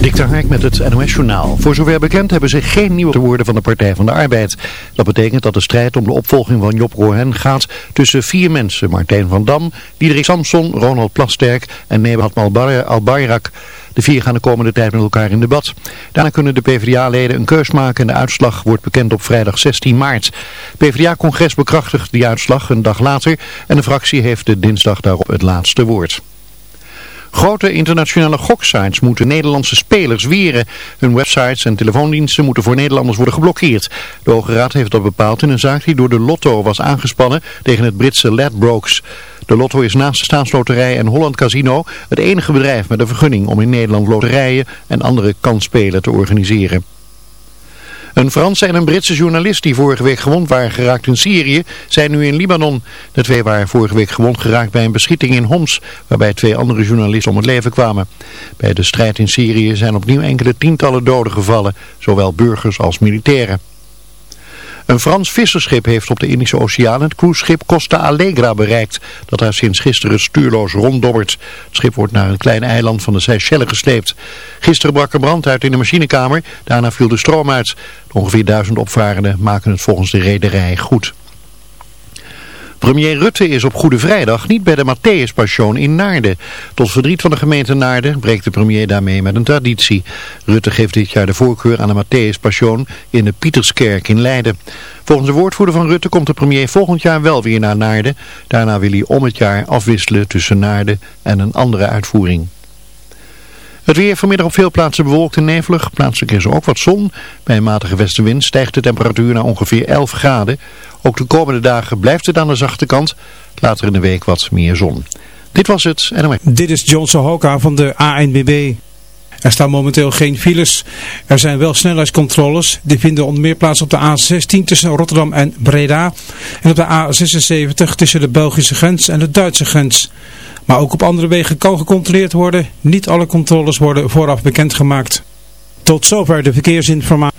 Dikter Haak met het NOS-journaal. Voor zover bekend hebben ze geen nieuwe te worden van de Partij van de Arbeid. Dat betekent dat de strijd om de opvolging van Job Rohen gaat tussen vier mensen. Martijn van Dam, Diederik Samson, Ronald Plasterk en Nebat Al-Bayrak. De vier gaan de komende tijd met elkaar in debat. Daarna kunnen de PvdA-leden een keus maken en de uitslag wordt bekend op vrijdag 16 maart. PvdA-congres bekrachtigt die uitslag een dag later en de fractie heeft de dinsdag daarop het laatste woord. Grote internationale goksites moeten Nederlandse spelers weren. Hun websites en telefoondiensten moeten voor Nederlanders worden geblokkeerd. De Hoge Raad heeft dat bepaald in een zaak die door de Lotto was aangespannen tegen het Britse Ladbrokes. De Lotto is naast de staatsloterij en Holland Casino het enige bedrijf met een vergunning om in Nederland loterijen en andere kansspelen te organiseren. Een Franse en een Britse journalist die vorige week gewond waren geraakt in Syrië zijn nu in Libanon. De twee waren vorige week gewond geraakt bij een beschieting in Homs, waarbij twee andere journalisten om het leven kwamen. Bij de strijd in Syrië zijn opnieuw enkele tientallen doden gevallen, zowel burgers als militairen. Een Frans visserschip heeft op de Indische Oceaan het cruiseschip Costa Allegra bereikt, dat daar sinds gisteren stuurloos ronddobbert. Het schip wordt naar een klein eiland van de Seychelles gesleept. Gisteren brak er brand uit in de machinekamer, daarna viel de stroom uit. De ongeveer duizend opvarenden maken het volgens de rederij goed. Premier Rutte is op Goede Vrijdag niet bij de Matthäus Passion in Naarden. Tot verdriet van de gemeente Naarden breekt de premier daarmee met een traditie. Rutte geeft dit jaar de voorkeur aan de Matthäus Passion in de Pieterskerk in Leiden. Volgens de woordvoerder van Rutte komt de premier volgend jaar wel weer naar Naarden. Daarna wil hij om het jaar afwisselen tussen Naarden en een andere uitvoering. Het weer vanmiddag op veel plaatsen bewolkt en nevelig. Plaatselijk is er ook wat zon. Bij een matige westenwind stijgt de temperatuur naar ongeveer 11 graden. Ook de komende dagen blijft het aan de zachte kant. Later in de week wat meer zon. Dit was het. NOS. Dit is John Sohoka van de ANWB. Er staan momenteel geen files. Er zijn wel snelheidscontroles. Die vinden onder meer plaats op de A16 tussen Rotterdam en Breda. En op de A76 tussen de Belgische grens en de Duitse grens. Maar ook op andere wegen kan gecontroleerd worden. Niet alle controles worden vooraf bekendgemaakt. Tot zover de verkeersinformatie.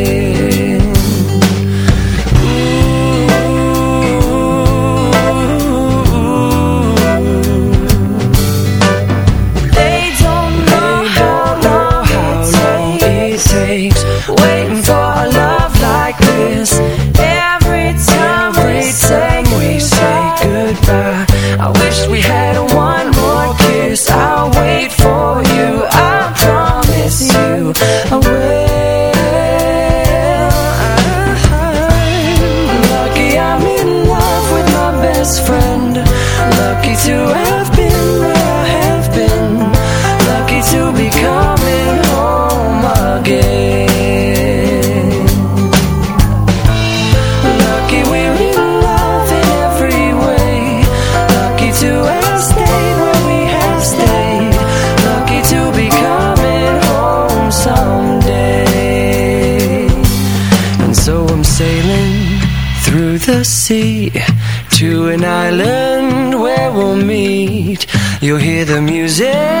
you hear the music?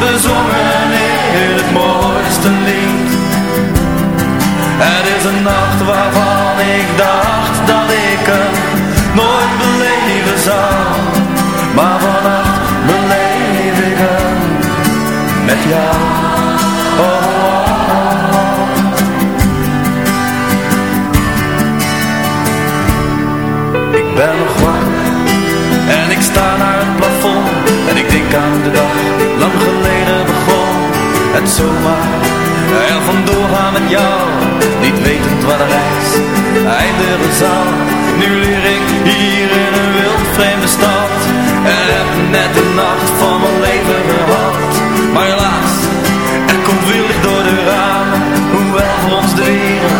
Die wordt bezongen in het mooiste lied. Het is een nacht waarvan ik dacht dat ik hem nooit beleven zou. Maar vannacht beleef ik hem met jou. Oh, oh, oh. Ik ben nog wakker en ik sta naar het plafond en ik denk aan de dag. Het zomaar er vandoor gaan met jou, niet wetend waar de reis eindigen zal. Nu leer ik hier in een wild vreemde stad en heb net de nacht van mijn leven gehad. Maar helaas, er komt licht door de ramen, hoewel voor ons de wereld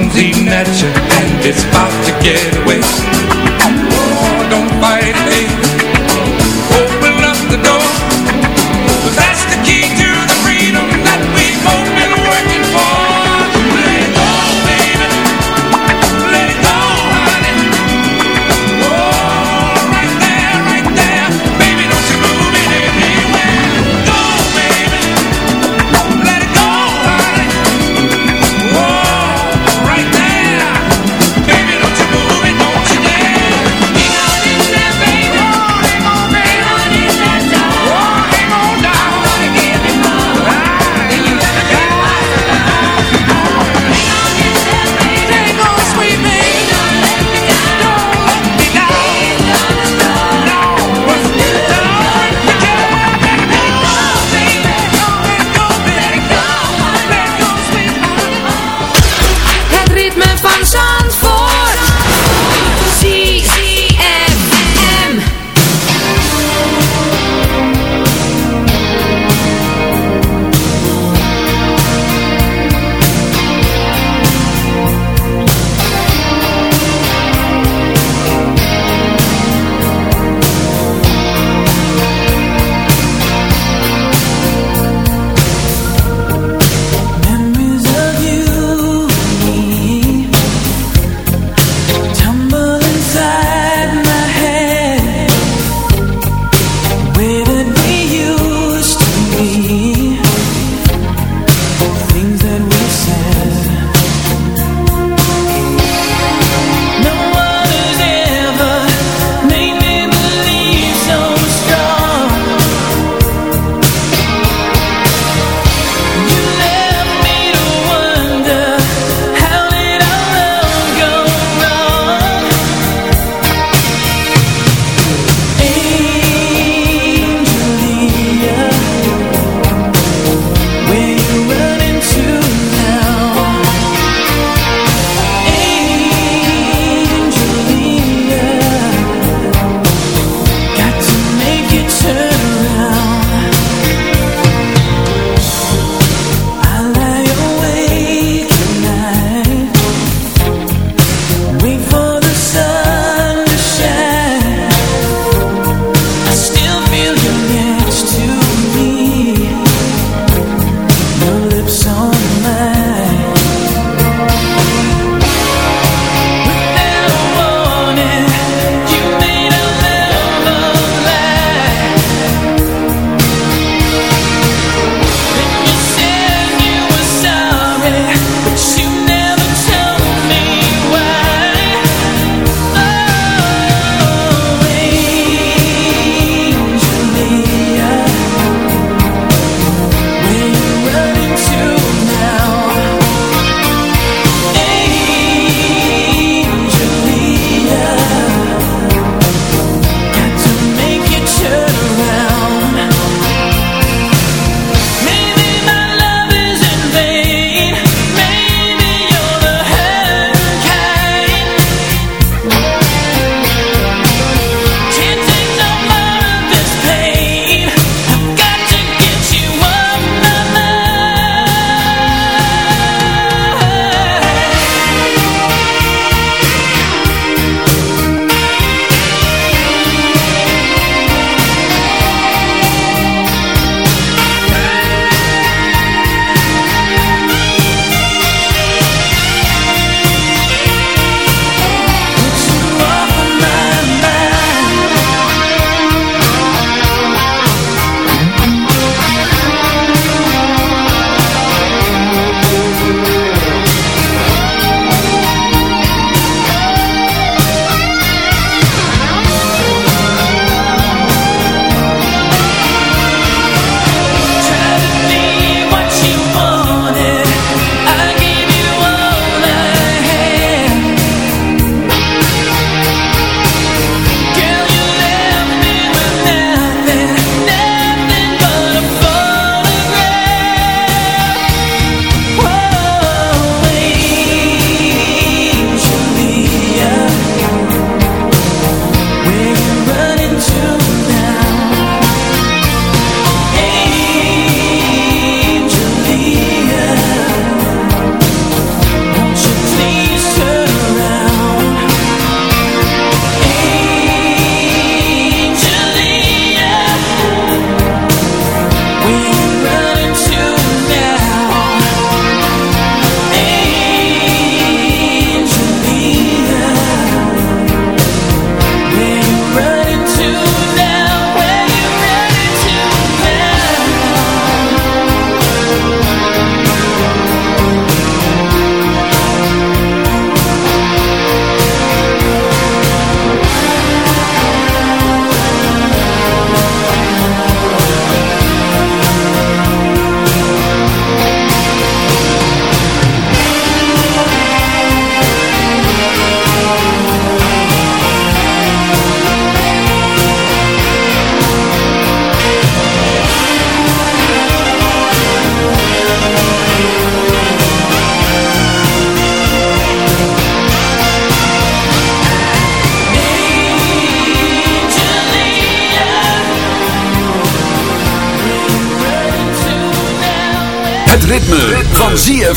comes eating at you and it's about to get away. Oh, don't fight, hey. Open up the door.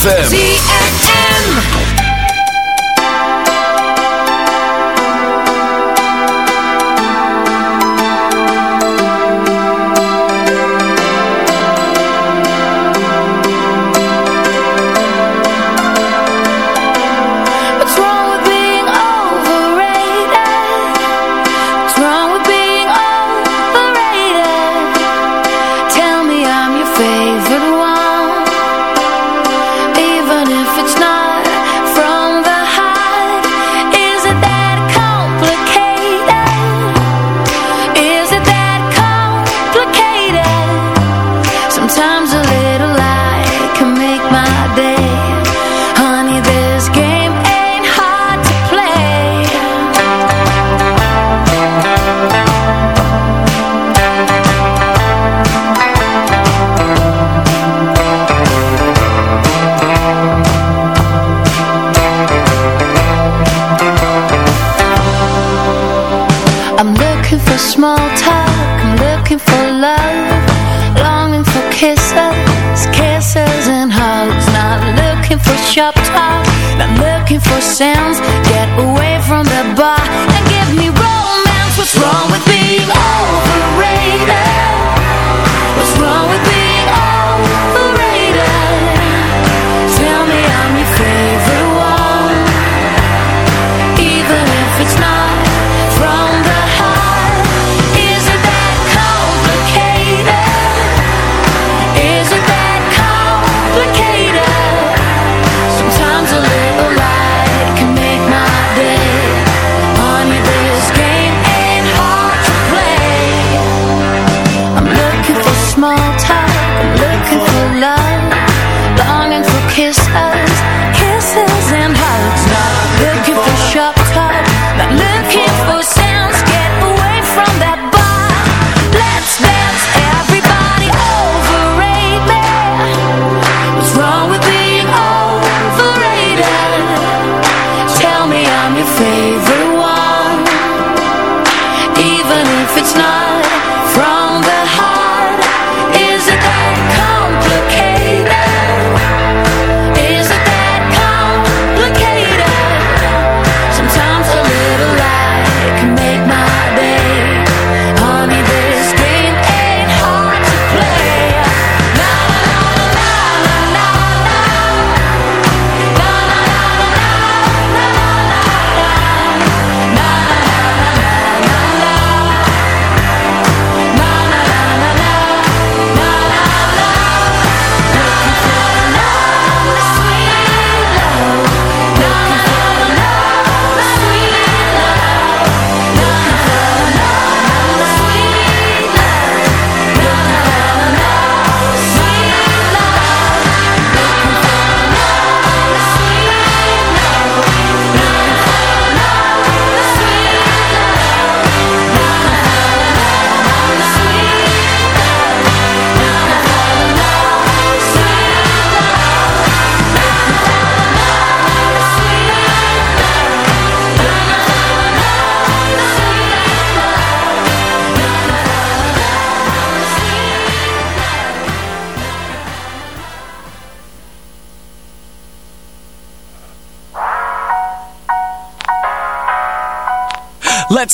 ZFM. sound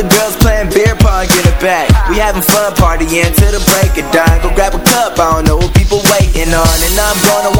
the girls playing beer pong, get it back. We having fun partying till the break of dawn. Go grab a cup, I don't know what people waiting on. And I'm gonna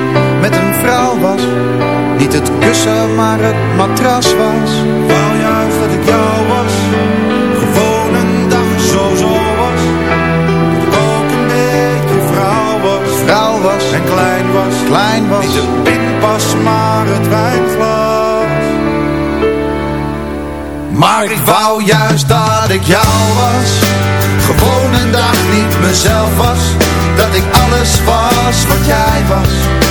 het kussen maar het matras was. Wou juist dat ik jou was, gewoon een dag zo zo was. Dat ik ook een beetje vrouw was, vrouw was en klein was, klein was. Niet de pinpas maar het wijnglas. Maar ik wou juist dat ik jou was Gewoon een dag niet mezelf was Dat ik alles was wat jij was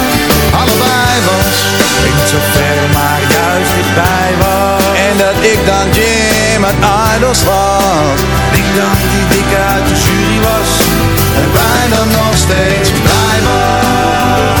ver, maar juist dichtbij was. En dat ik dan Jim uit Idols was. Ik dan die dikke uit de jury was. En bijna nog steeds blij Gewoon